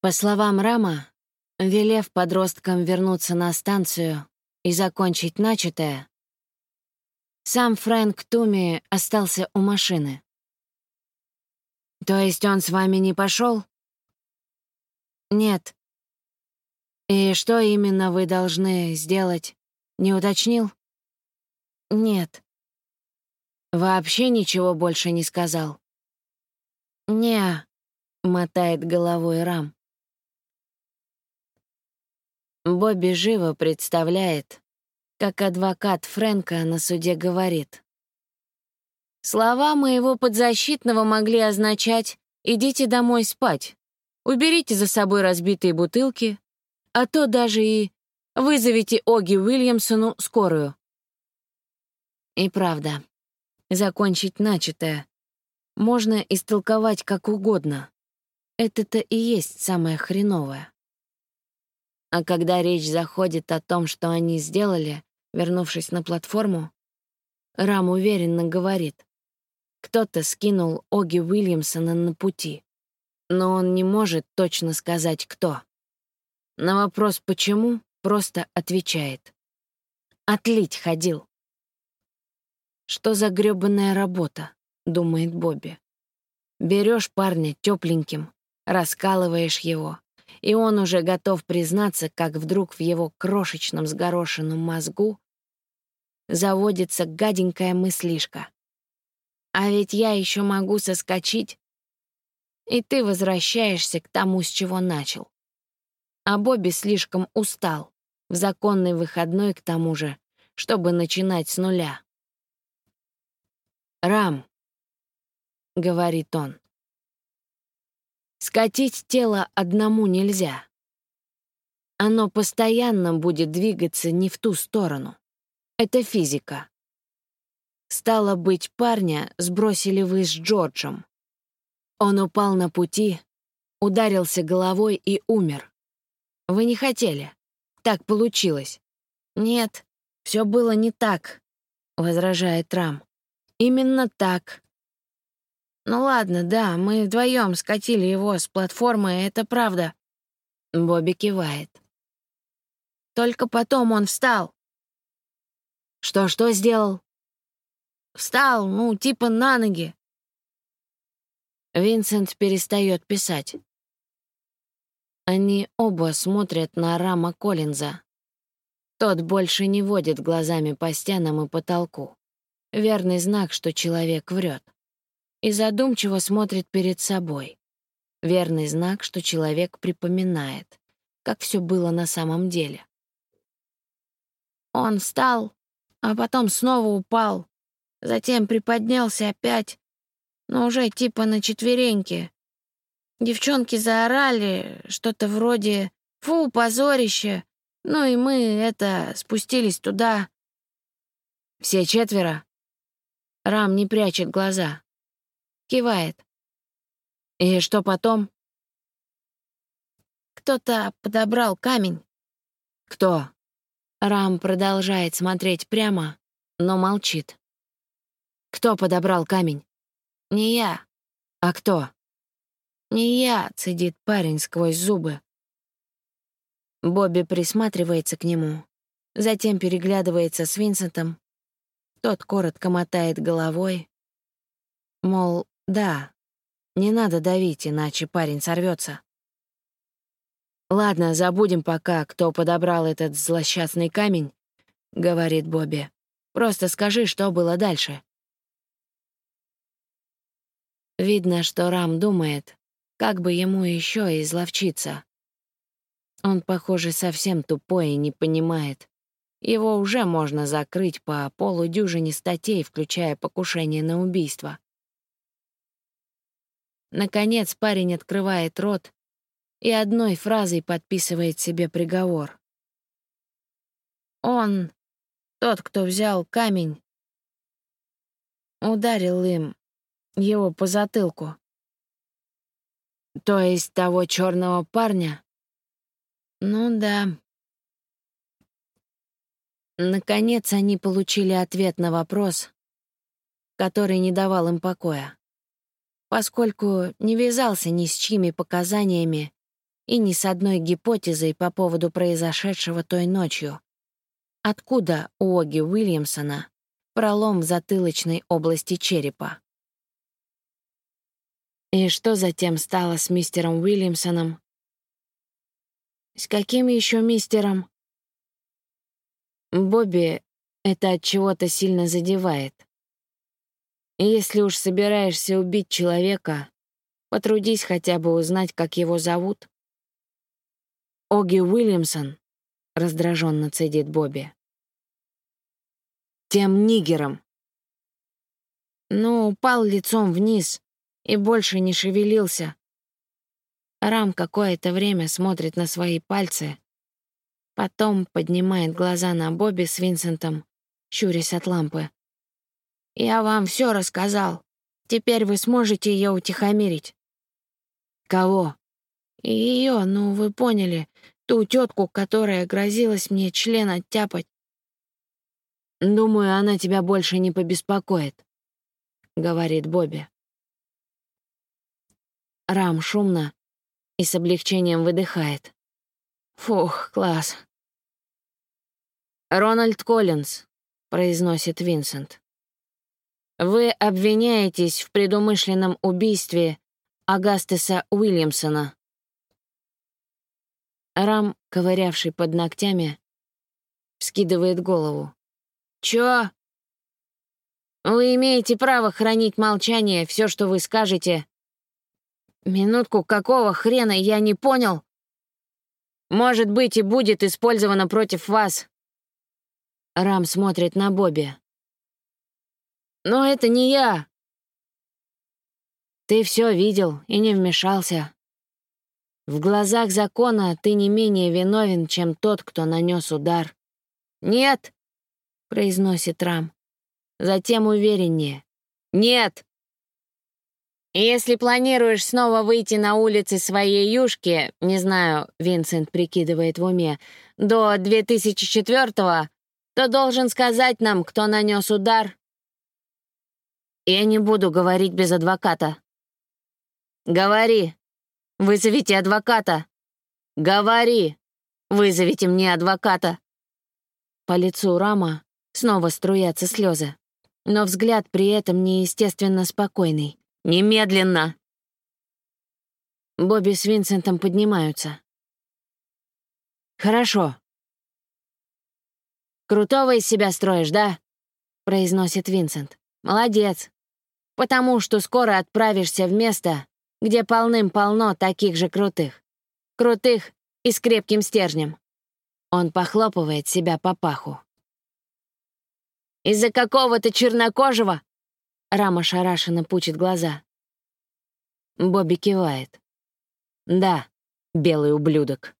По словам Рама, велев подросткам вернуться на станцию и закончить начатое, сам Фрэнк Туми остался у машины. «То есть он с вами не пошел? «Нет». «И что именно вы должны сделать? Не уточнил?» «Нет». «Вообще ничего больше не сказал?» «Не», — мотает головой Рам. Бобби живо представляет, как адвокат Фрэнка на суде говорит. «Слова моего подзащитного могли означать «идите домой спать», «уберите за собой разбитые бутылки», а то даже и «вызовите Оги Уильямсону скорую». И правда, закончить начатое можно истолковать как угодно. Это-то и есть самое хреновое. А когда речь заходит о том, что они сделали, вернувшись на платформу, Рам уверенно говорит. Кто-то скинул Оги Уильямсона на пути, но он не может точно сказать, кто. На вопрос «почему?» просто отвечает. «Отлить ходил». «Что за грёбаная работа?» — думает Бобби. Берешь парня тепленьким, раскалываешь его, и он уже готов признаться, как вдруг в его крошечном сгорошенном мозгу заводится гаденькая мыслишка. А ведь я еще могу соскочить, и ты возвращаешься к тому, с чего начал. А Бобби слишком устал, в законный выходной к тому же, чтобы начинать с нуля. «Рам», — говорит он, Скатить тело одному нельзя. Оно постоянно будет двигаться не в ту сторону. Это физика. Стало быть, парня сбросили вы с Джорджем. Он упал на пути, ударился головой и умер. Вы не хотели. Так получилось. Нет, все было не так, возражает Рам. Именно так. «Ну ладно, да, мы вдвоем скатили его с платформы, это правда». Бобби кивает. Только потом он встал. «Что-что сделал?» «Встал, ну, типа на ноги». Винсент перестает писать. Они оба смотрят на Рама Коллинза. Тот больше не водит глазами по стенам и потолку. Верный знак, что человек врет и задумчиво смотрит перед собой. Верный знак, что человек припоминает, как все было на самом деле. Он встал, а потом снова упал, затем приподнялся опять, но уже типа на четвереньки. Девчонки заорали что-то вроде «Фу, позорище!» Ну и мы, это, спустились туда. Все четверо? Рам не прячет глаза. Кивает. И что потом? Кто-то подобрал камень. Кто? Рам продолжает смотреть прямо, но молчит. Кто подобрал камень? Не я. А кто? Не я, цедит парень сквозь зубы. Бобби присматривается к нему, затем переглядывается с Винсентом. Тот коротко мотает головой, мол, да, не надо давить, иначе парень сорвется. «Ладно, забудем пока, кто подобрал этот злосчастный камень», — говорит Бобби. «Просто скажи, что было дальше». Видно, что Рам думает, как бы ему еще изловчиться. Он, похоже, совсем тупой и не понимает. Его уже можно закрыть по полудюжине статей, включая покушение на убийство. Наконец парень открывает рот и одной фразой подписывает себе приговор. Он, тот, кто взял камень, ударил им его по затылку. То есть того черного парня? Ну да. Наконец они получили ответ на вопрос, который не давал им покоя поскольку не вязался ни с чьими показаниями и ни с одной гипотезой по поводу произошедшего той ночью. Откуда у Оги Уильямсона пролом в затылочной области черепа? И что затем стало с мистером Уильямсоном? С каким еще мистером? Бобби это от чего-то сильно задевает. Если уж собираешься убить человека, потрудись хотя бы узнать, как его зовут. Оги Уильямсон, раздраженно цедит Бобби. Тем нигером. Ну, упал лицом вниз и больше не шевелился. Рам какое-то время смотрит на свои пальцы, потом поднимает глаза на Бобби с Винсентом щурясь от лампы. «Я вам все рассказал. Теперь вы сможете ее утихомирить». «Кого?» Ее, ну, вы поняли, ту тетку, которая грозилась мне член оттяпать. «Думаю, она тебя больше не побеспокоит», — говорит Бобби. Рам шумно и с облегчением выдыхает. «Фух, класс». «Рональд Коллинз, — произносит Винсент. «Вы обвиняетесь в предумышленном убийстве Агастеса Уильямсона». Рам, ковырявший под ногтями, вскидывает голову. «Чё?» «Вы имеете право хранить молчание, все, что вы скажете». «Минутку, какого хрена, я не понял?» «Может быть, и будет использовано против вас, Рам смотрит на Бобби. «Но это не я!» «Ты все видел и не вмешался. В глазах закона ты не менее виновен, чем тот, кто нанес удар». «Нет!» — произносит Рам. Затем увереннее. «Нет!» «Если планируешь снова выйти на улицы своей юшки, не знаю, Винсент прикидывает в уме, до 2004-го, то должен сказать нам, кто нанес удар. Я не буду говорить без адвоката. Говори. Вызовите адвоката. Говори. Вызовите мне адвоката. По лицу Рама снова струятся слезы, но взгляд при этом неестественно спокойный. «Немедленно!» Бобби с Винсентом поднимаются. «Хорошо», «Крутого из себя строишь, да?» — произносит Винсент. «Молодец. Потому что скоро отправишься в место, где полным-полно таких же крутых. Крутых и с крепким стержнем». Он похлопывает себя по паху. «Из-за какого-то чернокожего?» Рама шарашенно пучит глаза. Бобби кивает. «Да, белый ублюдок».